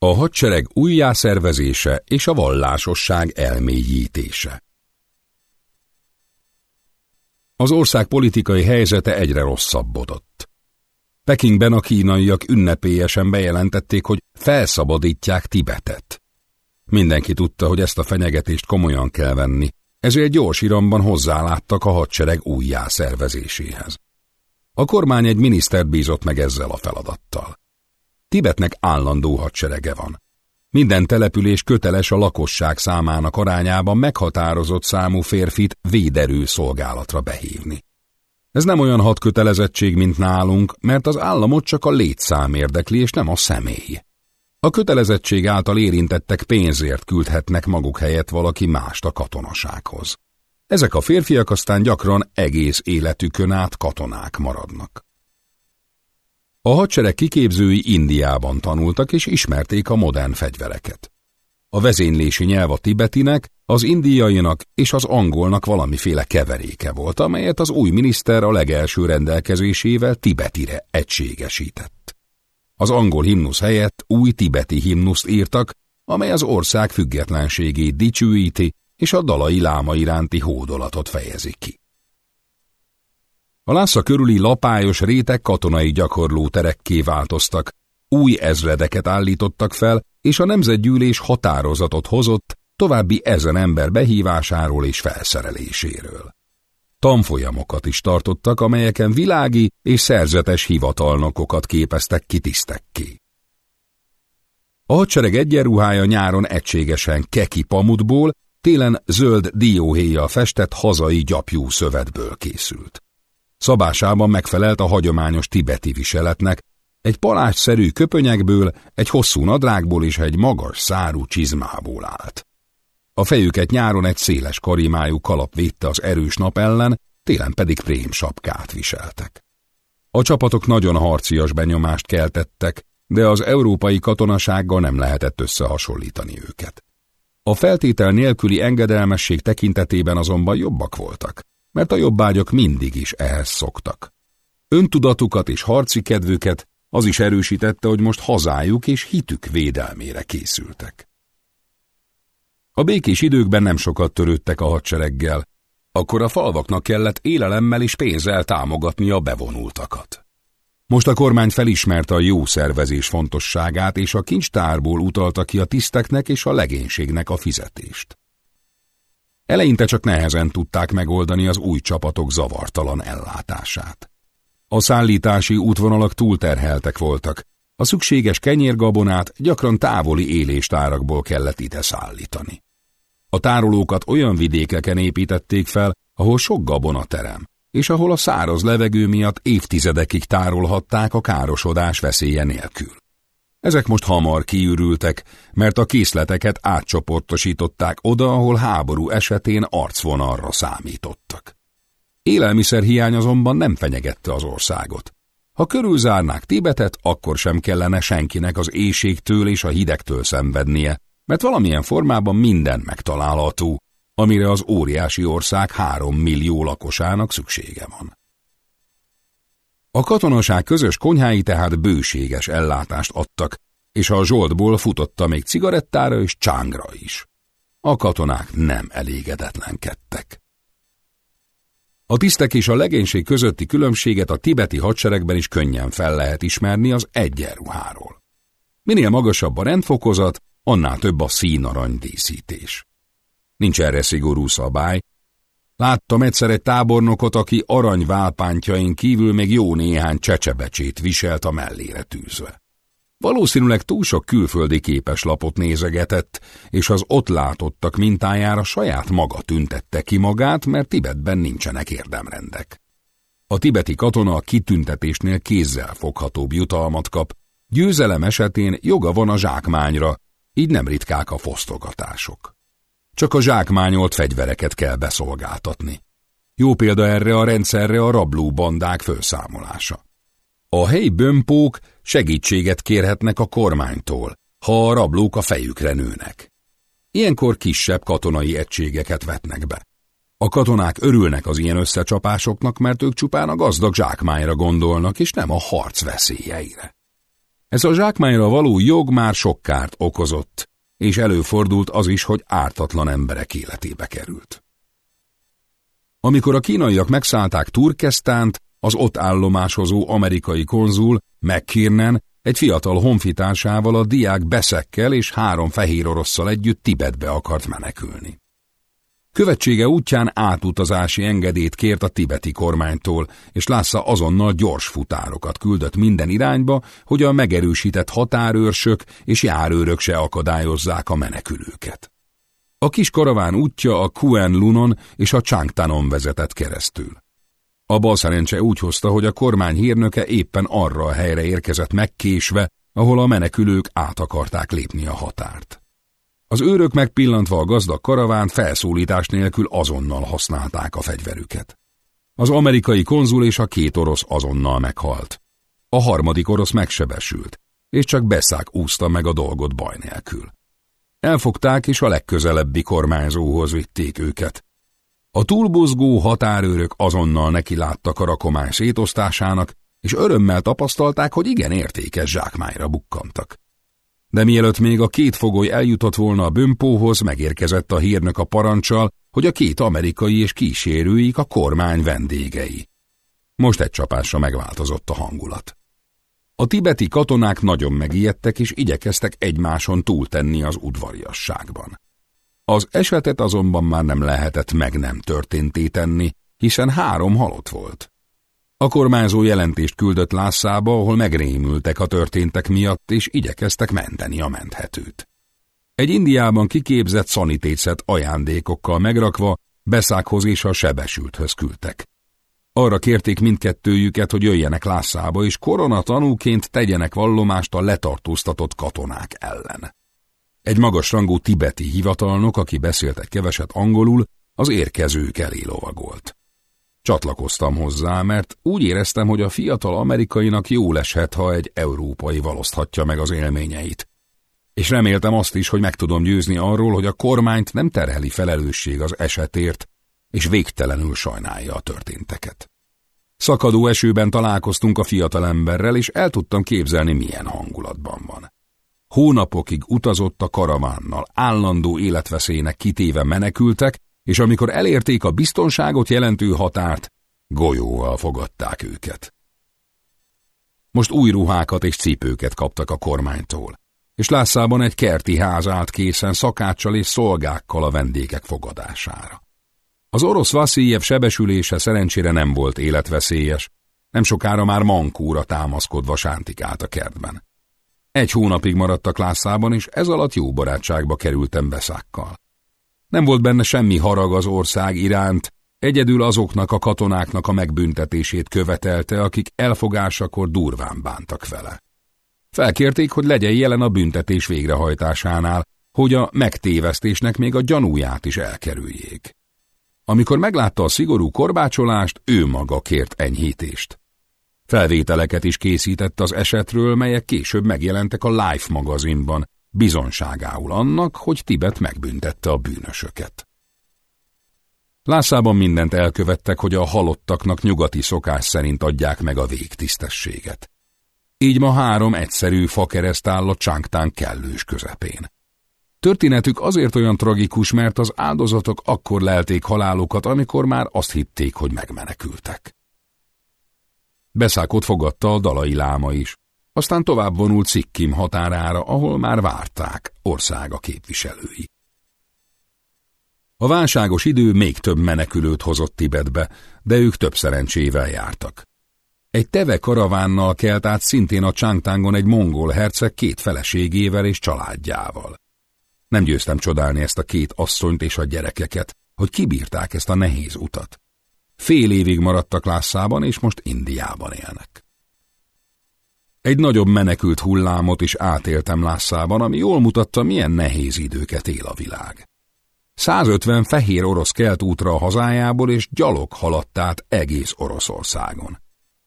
A hadsereg újjászervezése és a vallásosság elmélyítése. Az ország politikai helyzete egyre rosszabbodott. Pekingben a kínaiak ünnepélyesen bejelentették, hogy felszabadítják Tibetet. Mindenki tudta, hogy ezt a fenyegetést komolyan kell venni, ezért gyors iramban hozzáláttak a hadsereg újjászervezéséhez. A kormány egy minisztert bízott meg ezzel a feladattal. Tibetnek állandó hadserege van. Minden település köteles a lakosság számának arányában meghatározott számú férfit véderő szolgálatra behívni. Ez nem olyan hat kötelezettség, mint nálunk, mert az államot csak a létszám érdekli, és nem a személy. A kötelezettség által érintettek pénzért küldhetnek maguk helyett valaki mást a katonasághoz. Ezek a férfiak aztán gyakran egész életükön át katonák maradnak. A hadsereg kiképzői Indiában tanultak és ismerték a modern fegyvereket. A vezénylési nyelv a tibetinek, az indiainak és az angolnak valamiféle keveréke volt, amelyet az új miniszter a legelső rendelkezésével tibetire egységesített. Az angol himnusz helyett új tibeti himnuszt írtak, amely az ország függetlenségét dicsőíti és a dalai láma iránti hódolatot fejezi ki. A Lásza körüli lapályos rétek katonai gyakorló terekké változtak, új ezredeket állítottak fel, és a nemzetgyűlés határozatot hozott további ezen ember behívásáról és felszereléséről. Tanfolyamokat is tartottak, amelyeken világi és szerzetes hivatalnokokat képeztek ki tisztekké. A hadsereg egyenruhája nyáron egységesen keki pamutból, télen zöld dióhéjjal festett hazai gyapjú szövetből készült. Szabásában megfelelt a hagyományos tibeti viseletnek, egy palásszerű köpönyekből, egy hosszú nadrágból és egy magas szárú csizmából állt. A fejüket nyáron egy széles karimájú kalap védte az erős nap ellen, télen pedig prém sapkát viseltek. A csapatok nagyon harcias benyomást keltettek, de az európai katonasággal nem lehetett összehasonlítani őket. A feltétel nélküli engedelmesség tekintetében azonban jobbak voltak mert a jobbágyak mindig is ehhez szoktak. Öntudatukat és harci kedvüket az is erősítette, hogy most hazájuk és hitük védelmére készültek. A békés időkben nem sokat törődtek a hadsereggel, akkor a falvaknak kellett élelemmel és pénzzel támogatni a bevonultakat. Most a kormány felismerte a jó szervezés fontosságát, és a kincstárból utalta ki a tiszteknek és a legénységnek a fizetést. Eleinte csak nehezen tudták megoldani az új csapatok zavartalan ellátását. A szállítási útvonalak túlterheltek voltak, a szükséges kenyérgabonát gyakran távoli éléstárakból kellett ide szállítani. A tárolókat olyan vidékeken építették fel, ahol sok gabona terem, és ahol a száraz levegő miatt évtizedekig tárolhatták a károsodás veszélye nélkül. Ezek most hamar kiürültek, mert a készleteket átcsoportosították oda, ahol háború esetén arcvonalra számítottak. Élelmiszerhiány azonban nem fenyegette az országot. Ha körülzárnák Tibetet, akkor sem kellene senkinek az éjségtől és a hidegtől szenvednie, mert valamilyen formában minden megtalálható, amire az óriási ország három millió lakosának szüksége van. A katonaság közös konyhái tehát bőséges ellátást adtak, és a zsoltból futotta még cigarettára és csángra is. A katonák nem elégedetlenkedtek. A tisztek és a legénység közötti különbséget a tibeti hadseregben is könnyen fel lehet ismerni az egyenruháról. Minél magasabb a rendfokozat, annál több a színarany díszítés. Nincs erre szigorú szabály, Láttam egyszer egy tábornokot, aki aranyválpántjain kívül még jó néhány csecsebecsét viselt a mellére tűzve. Valószínűleg túl sok külföldi képeslapot nézegetett, és az ott látottak mintájára saját maga tüntette ki magát, mert Tibetben nincsenek érdemrendek. A tibeti katona a kitüntetésnél kézzel foghatóbb jutalmat kap, győzelem esetén joga van a zsákmányra, így nem ritkák a fosztogatások. Csak a zsákmányolt fegyvereket kell beszolgáltatni. Jó példa erre a rendszerre a rabló bandák felszámolása. A helyi bömpók segítséget kérhetnek a kormánytól, ha a rablók a fejükre nőnek. Ilyenkor kisebb katonai egységeket vetnek be. A katonák örülnek az ilyen összecsapásoknak, mert ők csupán a gazdag zsákmányra gondolnak, és nem a harc veszélyeire. Ez a zsákmányra való jog már sok kárt okozott, és előfordult az is, hogy ártatlan emberek életébe került. Amikor a kínaiak megszállták Turkesztánt, az ott állomásozó amerikai konzul, McKiernan, egy fiatal honfitársával a diák beszekkel és három fehér orosszal együtt Tibetbe akart menekülni. Követsége útján átutazási engedélyt kért a tibeti kormánytól, és Lásza azonnal gyors futárokat küldött minden irányba, hogy a megerősített határőrsök és járőrök se akadályozzák a menekülőket. A kis karaván útja a Kuen Lunon és a Changtanon vezetett keresztül. A balszerencse úgy hozta, hogy a kormány hírnöke éppen arra a helyre érkezett megkésve, ahol a menekülők át akarták lépni a határt. Az őrök megpillantva a gazdag karavánt felszólítás nélkül azonnal használták a fegyverüket. Az amerikai konzul és a két orosz azonnal meghalt. A harmadik orosz megsebesült, és csak Beszák úszta meg a dolgot baj nélkül. Elfogták és a legközelebbi kormányzóhoz vitték őket. A túlbuzgó határőrök azonnal neki láttak a rakomány szétosztásának, és örömmel tapasztalták, hogy igen értékes zsákmányra bukkantak. De mielőtt még a két fogoly eljutott volna a bömpóhoz, megérkezett a hírnök a parancsal, hogy a két amerikai és kísérőik a kormány vendégei. Most egy csapásra megváltozott a hangulat. A tibeti katonák nagyon megijedtek és igyekeztek egymáson túltenni az udvariasságban. Az esetet azonban már nem lehetett meg nem történté tenni, hiszen három halott volt. A kormányzó jelentést küldött Lásszába, ahol megrémültek a történtek miatt, és igyekeztek menteni a menthetőt. Egy Indiában kiképzett szanitétszet ajándékokkal megrakva Beszákhoz és a sebesülthöz küldtek. Arra kérték mindkettőjüket, hogy jöjjenek Lásszába, és korona tanúként tegyenek vallomást a letartóztatott katonák ellen. Egy magas rangú tibeti hivatalnok, aki beszélt egy keveset angolul, az érkezők elé lovagolt. Csatlakoztam hozzá, mert úgy éreztem, hogy a fiatal amerikainak jó eshet, ha egy európai valoszthatja meg az élményeit. És reméltem azt is, hogy meg tudom győzni arról, hogy a kormányt nem terheli felelősség az esetért, és végtelenül sajnálja a történteket. Szakadó esőben találkoztunk a fiatal emberrel, és el tudtam képzelni, milyen hangulatban van. Hónapokig utazott a karavánnal, állandó életveszélynek kitéve menekültek, és amikor elérték a biztonságot jelentő határt, golyóval fogadták őket. Most új ruhákat és cipőket kaptak a kormánytól, és Lászában egy kerti ház állt készen szakáccsal és szolgákkal a vendégek fogadására. Az orosz Vasiljev sebesülése szerencsére nem volt életveszélyes, nem sokára már mankúra támaszkodva sántikált a kertben. Egy hónapig maradtak Lászában, és ez alatt jó barátságba kerültem beszákkal. Nem volt benne semmi harag az ország iránt, egyedül azoknak a katonáknak a megbüntetését követelte, akik elfogásakor durván bántak vele. Felkérték, hogy legyen jelen a büntetés végrehajtásánál, hogy a megtévesztésnek még a gyanúját is elkerüljék. Amikor meglátta a szigorú korbácsolást, ő maga kért enyhítést. Felvételeket is készített az esetről, melyek később megjelentek a Life magazinban, bizonságául annak, hogy Tibet megbüntette a bűnösöket. Lászában mindent elkövettek, hogy a halottaknak nyugati szokás szerint adják meg a végtisztességet. Így ma három egyszerű fakereszt áll a Csangtán kellős közepén. Történetük azért olyan tragikus, mert az áldozatok akkor lelték halálukat, amikor már azt hitték, hogy megmenekültek. Beszákot fogadta a dalai láma is. Aztán tovább vonult Szikkim határára, ahol már várták országa képviselői. A válságos idő még több menekülőt hozott Tibetbe, de ők több szerencsével jártak. Egy teve karavánnal kelt át szintén a Csangtángon egy mongol herceg két feleségével és családjával. Nem győztem csodálni ezt a két asszonyt és a gyerekeket, hogy kibírták ezt a nehéz utat. Fél évig maradtak Lászában, és most Indiában élnek. Egy nagyobb menekült hullámot is átéltem Lászában, ami jól mutatta, milyen nehéz időket él a világ. 150 fehér orosz kelt útra a hazájából, és gyalog haladt át egész Oroszországon.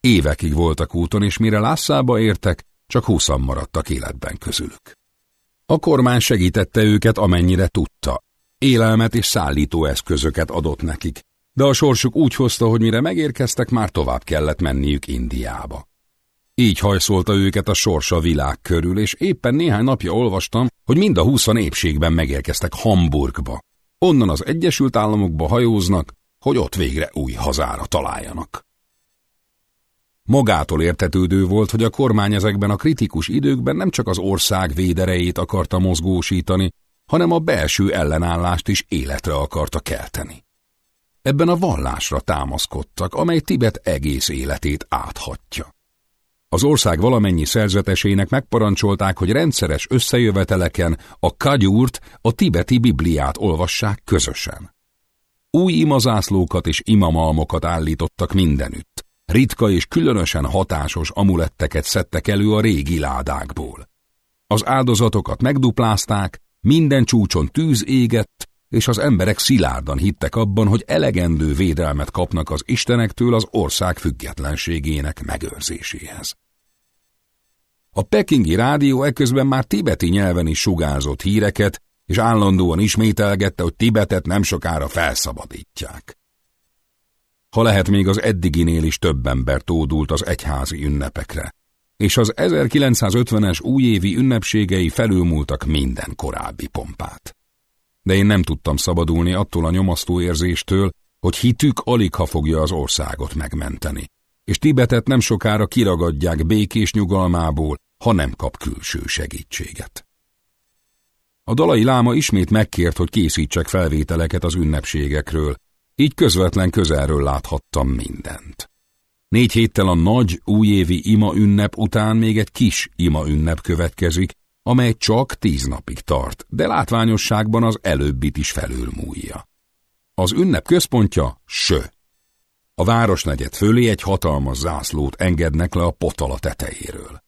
Évekig voltak úton, és mire Lászába értek, csak húszan maradtak életben közülük. A kormány segítette őket, amennyire tudta. Élelmet és szállítóeszközöket adott nekik, de a sorsuk úgy hozta, hogy mire megérkeztek, már tovább kellett menniük Indiába. Így hajszolta őket a sorsa világ körül, és éppen néhány napja olvastam, hogy mind a húszan épségben megérkeztek Hamburgba. Onnan az Egyesült Államokba hajóznak, hogy ott végre új hazára találjanak. Magától értetődő volt, hogy a kormány ezekben a kritikus időkben nem csak az ország véderejét akarta mozgósítani, hanem a belső ellenállást is életre akarta kelteni. Ebben a vallásra támaszkodtak, amely Tibet egész életét áthatja. Az ország valamennyi szerzetesének megparancsolták, hogy rendszeres összejöveteleken a kagyúrt, a tibeti bibliát olvassák közösen. Új imazászlókat és imamalmokat állítottak mindenütt. Ritka és különösen hatásos amuletteket szedtek elő a régi ládákból. Az áldozatokat megduplázták, minden csúcson tűz égett, és az emberek szilárdan hittek abban, hogy elegendő védelmet kapnak az istenektől az ország függetlenségének megőrzéséhez. A pekingi rádió ekközben már tibeti nyelven is sugázott híreket, és állandóan ismételgette, hogy Tibetet nem sokára felszabadítják. Ha lehet, még az eddiginél is több ember tódult az egyházi ünnepekre, és az 1950-es újévi ünnepségei felülmúltak minden korábbi pompát. De én nem tudtam szabadulni attól a nyomasztó érzéstől, hogy hitük alig ha fogja az országot megmenteni, és Tibetet nem sokára kiragadják békés nyugalmából, ha nem kap külső segítséget. A dalai láma ismét megkért, hogy készítsek felvételeket az ünnepségekről, így közvetlen közelről láthattam mindent. Négy héttel a nagy újévi ima ünnep után még egy kis ima ünnep következik, amely csak tíz napig tart, de látványosságban az előbbit is felülmúlja. Az ünnep központja Sö. A városnegyed fölé egy hatalmas zászlót engednek le a potala tetejéről.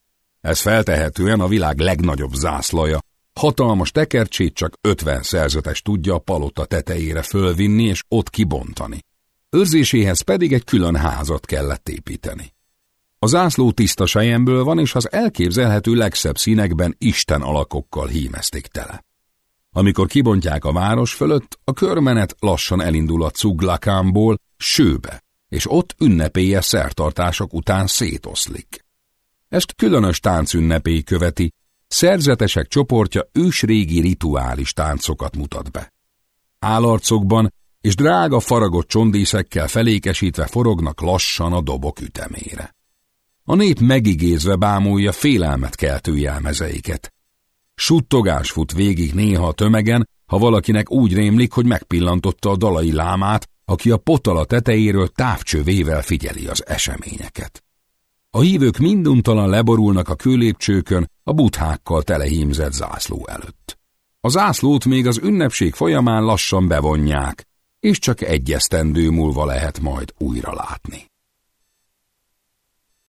Ez feltehetően a világ legnagyobb zászlaja, hatalmas tekercsét csak ötven szerzetes tudja a palota tetejére fölvinni és ott kibontani. Őrzéséhez pedig egy külön házat kellett építeni. A zászló tiszta sejemből van, és az elképzelhető legszebb színekben Isten alakokkal hímezték tele. Amikor kibontják a város fölött, a körmenet lassan elindul a Cuglakámból sőbe, és ott ünnepélyes szertartások után szétoszlik. Ezt különös táncünnepély követi, szerzetesek csoportja ősrégi rituális táncokat mutat be. Állarcokban és drága faragott csondészekkel felékesítve forognak lassan a dobok ütemére. A nép megigézve bámulja félelmet keltő jelmezeiket. Suttogás fut végig néha a tömegen, ha valakinek úgy rémlik, hogy megpillantotta a dalai lámát, aki a potala tetejéről távcsövével figyeli az eseményeket. A hívők minduntalan leborulnak a kőlépcsőkön a buthákkal telehímzett zászló előtt. A zászlót még az ünnepség folyamán lassan bevonják, és csak egy esztendő múlva lehet majd újra látni.